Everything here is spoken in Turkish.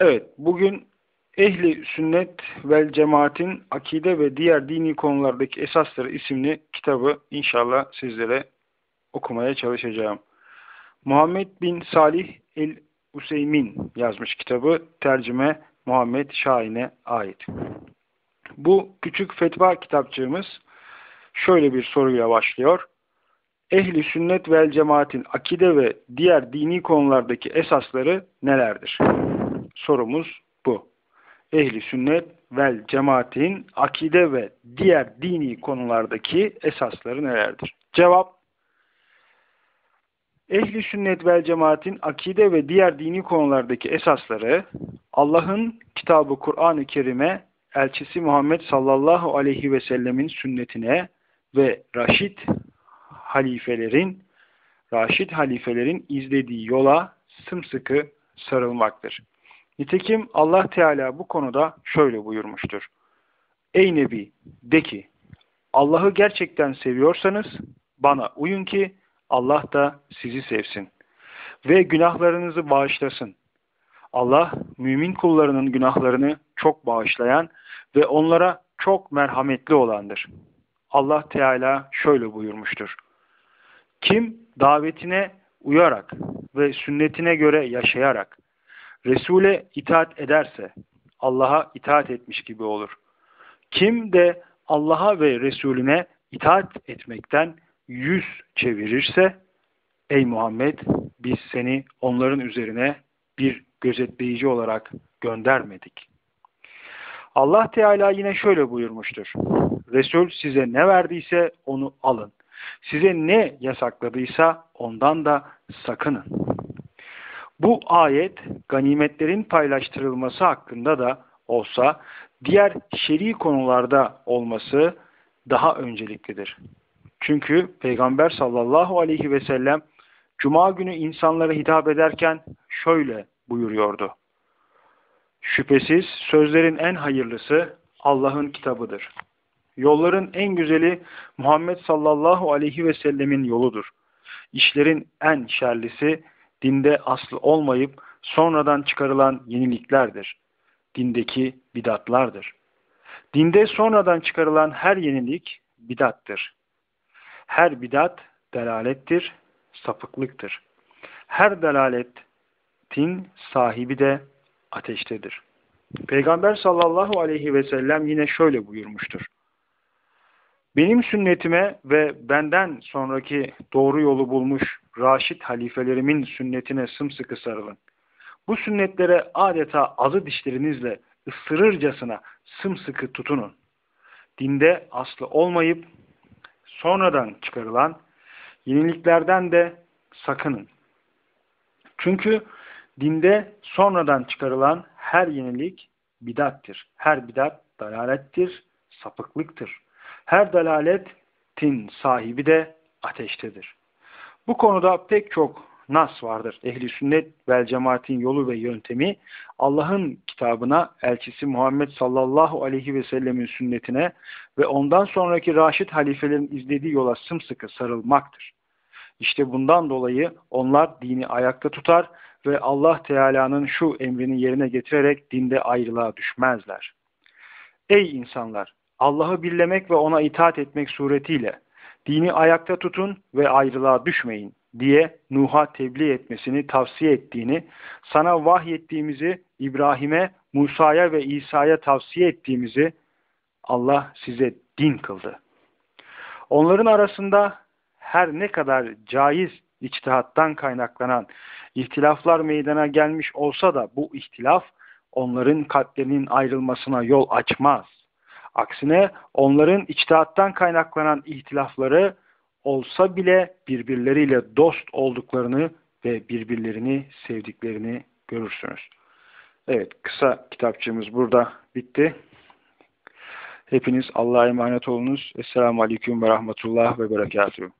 Evet, bugün Ehli Sünnet vel Cemaat'in akide ve diğer dini konulardaki esasları isimli kitabı inşallah sizlere okumaya çalışacağım. Muhammed bin Salih el-Useymin yazmış kitabı, tercüme Muhammed Şahin'e ait. Bu küçük fetva kitapçığımız şöyle bir soruyla başlıyor. Ehli sünnet vel cemaatin akide ve diğer dini konulardaki esasları nelerdir? Sorumuz bu. Ehli sünnet vel cemaatin akide ve diğer dini konulardaki esasları nelerdir? Cevap Ehli sünnet vel cemaatin akide ve diğer dini konulardaki esasları Allah'ın kitabı Kur'an-ı Kerim'e elçisi Muhammed sallallahu aleyhi ve sellemin sünnetine ve Raşid halifelerin Raşid halifelerin izlediği yola sımsıkı sarılmaktır. Nitekim Allah Teala bu konuda şöyle buyurmuştur. Ey Nebi de ki Allah'ı gerçekten seviyorsanız bana uyun ki Allah da sizi sevsin ve günahlarınızı bağışlasın. Allah mümin kullarının günahlarını çok bağışlayan ve onlara çok merhametli olandır. Allah Teala şöyle buyurmuştur. Kim davetine uyarak ve sünnetine göre yaşayarak Resul'e itaat ederse Allah'a itaat etmiş gibi olur. Kim de Allah'a ve Resulüne itaat etmekten yüz çevirirse ey Muhammed biz seni onların üzerine bir gözetleyici olarak göndermedik. Allah Teala yine şöyle buyurmuştur. Resul size ne verdiyse onu alın. Size ne yasakladıysa ondan da sakının. Bu ayet ganimetlerin paylaştırılması hakkında da olsa diğer şer'i konularda olması daha önceliklidir. Çünkü Peygamber sallallahu aleyhi ve sellem Cuma günü insanlara hitap ederken şöyle buyuruyordu. Şüphesiz sözlerin en hayırlısı Allah'ın kitabıdır. Yolların en güzeli Muhammed sallallahu aleyhi ve sellemin yoludur. İşlerin en şerlisi dinde aslı olmayıp sonradan çıkarılan yeniliklerdir. Dindeki bidatlardır. Dinde sonradan çıkarılan her yenilik bidattır. Her bidat delalettir, sapıklıktır. Her delaletin sahibi de ateştedir. Peygamber sallallahu aleyhi ve sellem yine şöyle buyurmuştur. Benim sünnetime ve benden sonraki doğru yolu bulmuş Raşid halifelerimin sünnetine sımsıkı sarılın. Bu sünnetlere adeta azı dişlerinizle ısırırcasına sımsıkı tutunun. Dinde aslı olmayıp sonradan çıkarılan yeniliklerden de sakının. Çünkü dinde sonradan çıkarılan her yenilik bidattir. Her bidat dalalettir, sapıklıktır. Her dalaletin sahibi de ateştedir. Bu konuda pek çok nas vardır. Ehli sünnet vel cemaatin yolu ve yöntemi Allah'ın kitabına, elçisi Muhammed sallallahu aleyhi ve sellemin sünnetine ve ondan sonraki raşit halifelerin izlediği yola sımsıkı sarılmaktır. İşte bundan dolayı onlar dini ayakta tutar ve Allah Teala'nın şu emrini yerine getirerek dinde ayrılığa düşmezler. Ey insanlar! Allah'ı birlemek ve ona itaat etmek suretiyle dini ayakta tutun ve ayrılığa düşmeyin diye Nuh'a tebliğ etmesini tavsiye ettiğini, sana vahyettiğimizi İbrahim'e, Musa'ya ve İsa'ya tavsiye ettiğimizi Allah size din kıldı. Onların arasında her ne kadar caiz içtihattan kaynaklanan ihtilaflar meydana gelmiş olsa da bu ihtilaf onların kalplerinin ayrılmasına yol açmaz. Aksine onların içtihattan kaynaklanan ihtilafları olsa bile birbirleriyle dost olduklarını ve birbirlerini sevdiklerini görürsünüz. Evet kısa kitapçığımız burada bitti. Hepiniz Allah'a emanet olunuz. Esselamu Aleyküm ve Rahmetullah ve Berekatuhu.